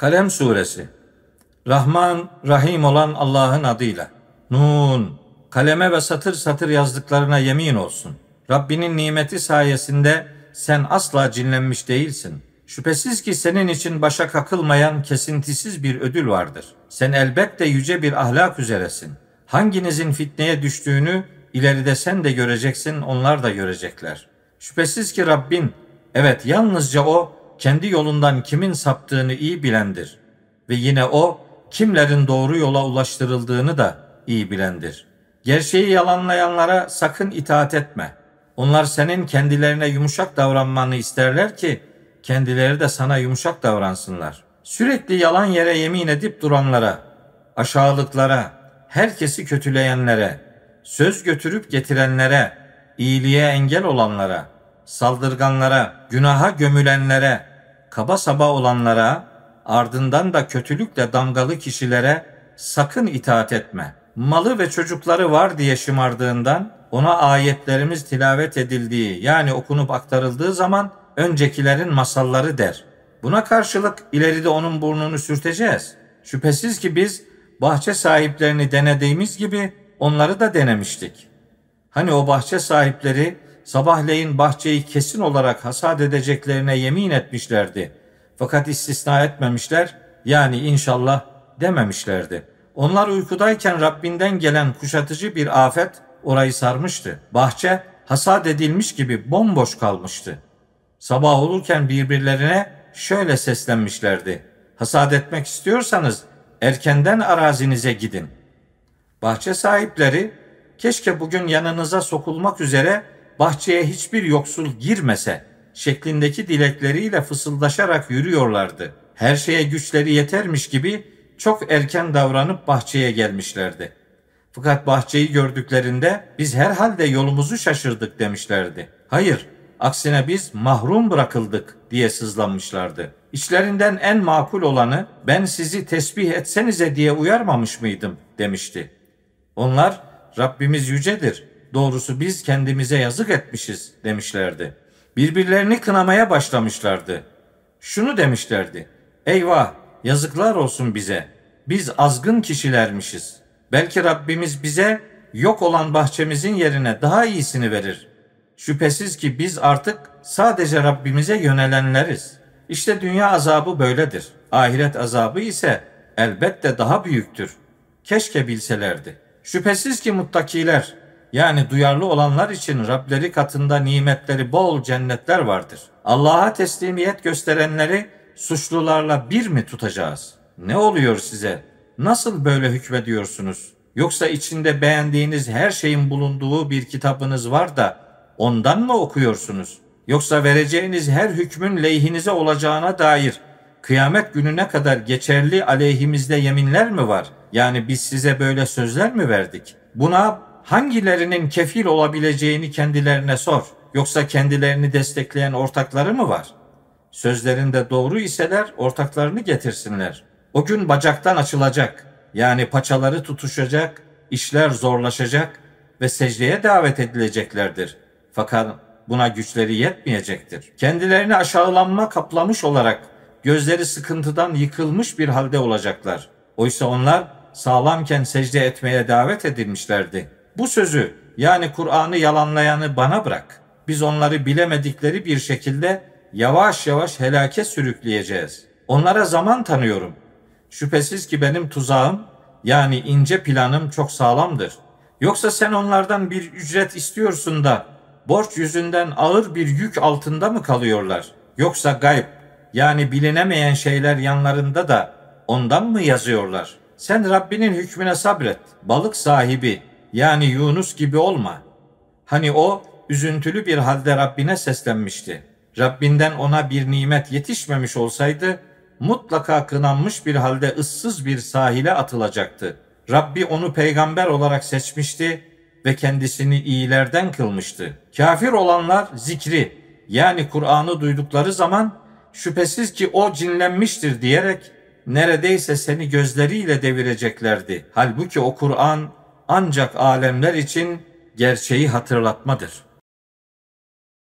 Kalem Suresi Rahman, Rahim olan Allah'ın adıyla. Nun, kaleme ve satır satır yazdıklarına yemin olsun. Rabbinin nimeti sayesinde sen asla cinlenmiş değilsin. Şüphesiz ki senin için başa kakılmayan kesintisiz bir ödül vardır. Sen elbette yüce bir ahlak üzeresin. Hanginizin fitneye düştüğünü ileride sen de göreceksin, onlar da görecekler. Şüphesiz ki Rabbin, evet yalnızca O, kendi yolundan kimin saptığını iyi bilendir. Ve yine O, kimlerin doğru yola ulaştırıldığını da iyi bilendir. Gerçeği yalanlayanlara sakın itaat etme. Onlar senin kendilerine yumuşak davranmanı isterler ki kendileri de sana yumuşak davransınlar. Sürekli yalan yere yemin edip duranlara, aşağılıklara, herkesi kötüleyenlere, söz götürüp getirenlere, iyiliğe engel olanlara, saldırganlara, günaha gömülenlere, kaba saba olanlara, ardından da kötülükle damgalı kişilere sakın itaat etme. Malı ve çocukları var diye şımardığından ona ayetlerimiz tilavet edildiği yani okunup aktarıldığı zaman öncekilerin masalları der. Buna karşılık ileride onun burnunu sürteceğiz. Şüphesiz ki biz bahçe sahiplerini denediğimiz gibi onları da denemiştik. Hani o bahçe sahipleri sabahleyin bahçeyi kesin olarak hasat edeceklerine yemin etmişlerdi. Fakat istisna etmemişler yani inşallah dememişlerdi. Onlar uykudayken Rabbinden gelen kuşatıcı bir afet orayı sarmıştı. Bahçe hasat edilmiş gibi bomboş kalmıştı. Sabah olurken birbirlerine şöyle seslenmişlerdi. Hasat etmek istiyorsanız erkenden arazinize gidin. Bahçe sahipleri keşke bugün yanınıza sokulmak üzere bahçeye hiçbir yoksul girmese şeklindeki dilekleriyle fısıldaşarak yürüyorlardı. Her şeye güçleri yetermiş gibi çok erken davranıp bahçeye gelmişlerdi. Fakat bahçeyi gördüklerinde biz herhalde yolumuzu şaşırdık demişlerdi. Hayır, aksine biz mahrum bırakıldık diye sızlanmışlardı. İçlerinden en makul olanı ben sizi tesbih etsenize diye uyarmamış mıydım demişti. Onlar Rabbimiz yücedir. Doğrusu biz kendimize yazık etmişiz demişlerdi. Birbirlerini kınamaya başlamışlardı. Şunu demişlerdi. Eyvah yazıklar olsun bize. Biz azgın kişilermişiz. Belki Rabbimiz bize yok olan bahçemizin yerine daha iyisini verir. Şüphesiz ki biz artık sadece Rabbimize yönelenleriz. İşte dünya azabı böyledir. Ahiret azabı ise elbette daha büyüktür. Keşke bilselerdi. Şüphesiz ki muttakiler yani duyarlı olanlar için Rableri katında nimetleri bol cennetler vardır. Allah'a teslimiyet gösterenleri suçlularla bir mi tutacağız? Ne oluyor size? Nasıl böyle hükmediyorsunuz? Yoksa içinde beğendiğiniz her şeyin bulunduğu bir kitabınız var da ondan mı okuyorsunuz? Yoksa vereceğiniz her hükmün lehinize olacağına dair kıyamet gününe kadar geçerli aleyhimizde yeminler mi var? Yani biz size böyle sözler mi verdik? Buna hangilerinin kefil olabileceğini kendilerine sor. Yoksa kendilerini destekleyen ortakları mı var? Sözlerinde doğru iseler ortaklarını getirsinler. O gün bacaktan açılacak. Yani paçaları tutuşacak, işler zorlaşacak ve secdeye davet edileceklerdir. Fakat buna güçleri yetmeyecektir. Kendilerini aşağılanma kaplamış olarak gözleri sıkıntıdan yıkılmış bir halde olacaklar. Oysa onlar sağlamken secde etmeye davet edilmişlerdi. Bu sözü yani Kur'an'ı yalanlayanı bana bırak. Biz onları bilemedikleri bir şekilde yavaş yavaş helake sürükleyeceğiz. Onlara zaman tanıyorum. Şüphesiz ki benim tuzağım yani ince planım çok sağlamdır. Yoksa sen onlardan bir ücret istiyorsun da borç yüzünden ağır bir yük altında mı kalıyorlar? Yoksa gayb yani bilinemeyen şeyler yanlarında da ondan mı yazıyorlar? Sen Rabbinin hükmüne sabret. Balık sahibi yani Yunus gibi olma. Hani o üzüntülü bir halde Rabbine seslenmişti. Rabbinden ona bir nimet yetişmemiş olsaydı mutlaka kınanmış bir halde ıssız bir sahile atılacaktı. Rabbi onu peygamber olarak seçmişti ve kendisini iyilerden kılmıştı. Kafir olanlar zikri yani Kur'an'ı duydukları zaman şüphesiz ki o cinlenmiştir diyerek neredeyse seni gözleriyle devireceklerdi. Halbuki o Kur'an ancak alemler için gerçeği hatırlatmadır.